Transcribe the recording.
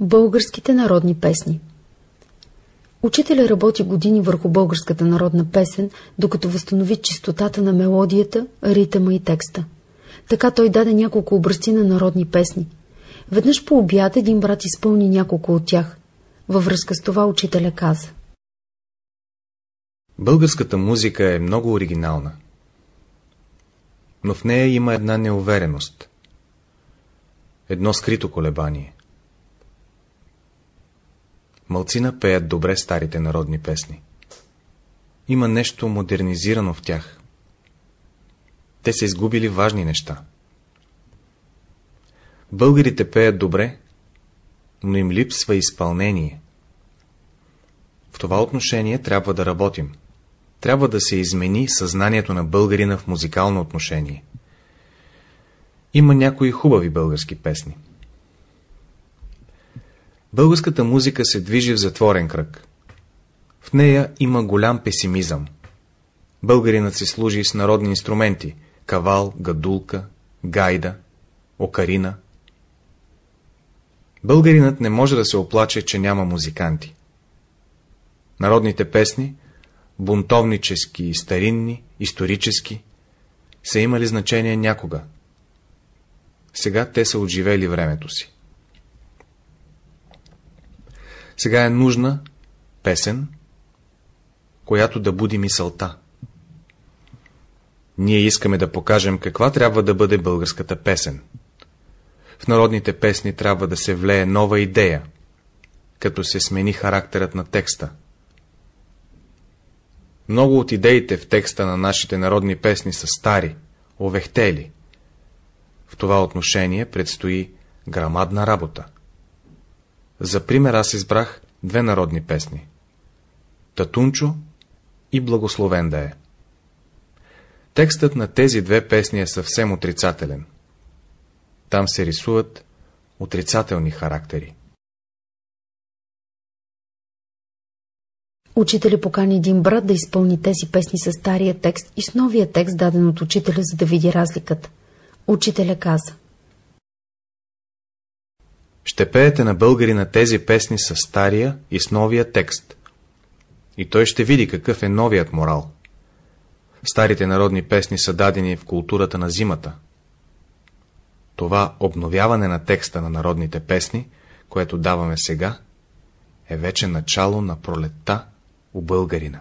Българските народни песни Учителя работи години върху българската народна песен, докато възстанови чистотата на мелодията, ритъма и текста. Така той даде няколко образци на народни песни. Веднъж по обяд един брат изпълни няколко от тях. Във връзка с това учителя каза. Българската музика е много оригинална. Но в нея има една неувереност. Едно скрито колебание. Малцина пеят добре старите народни песни. Има нещо модернизирано в тях. Те са изгубили важни неща. Българите пеят добре, но им липсва изпълнение. В това отношение трябва да работим. Трябва да се измени съзнанието на българина в музикално отношение. Има някои хубави български песни. Българската музика се движи в затворен кръг. В нея има голям песимизъм. Българинът се служи с народни инструменти – кавал, гадулка, гайда, окарина. Българинът не може да се оплаче, че няма музиканти. Народните песни, бунтовнически и старинни, исторически, са имали значение някога. Сега те са отживели времето си. Сега е нужна песен, която да буди мисълта. Ние искаме да покажем каква трябва да бъде българската песен. В народните песни трябва да се влее нова идея, като се смени характерът на текста. Много от идеите в текста на нашите народни песни са стари, овехтели. В това отношение предстои грамадна работа. За пример аз избрах две народни песни. Татунчо и Благословен да е. Текстът на тези две песни е съвсем отрицателен. Там се рисуват отрицателни характери. Учителя покани един брат да изпълни тези песни с стария текст и с новия текст, даден от учителя, за да види разликата. Учителя каза – ще пеете на българи на тези песни с стария и с новия текст. И той ще види какъв е новият морал. Старите народни песни са дадени в културата на зимата. Това обновяване на текста на народните песни, което даваме сега, е вече начало на пролетта у българина.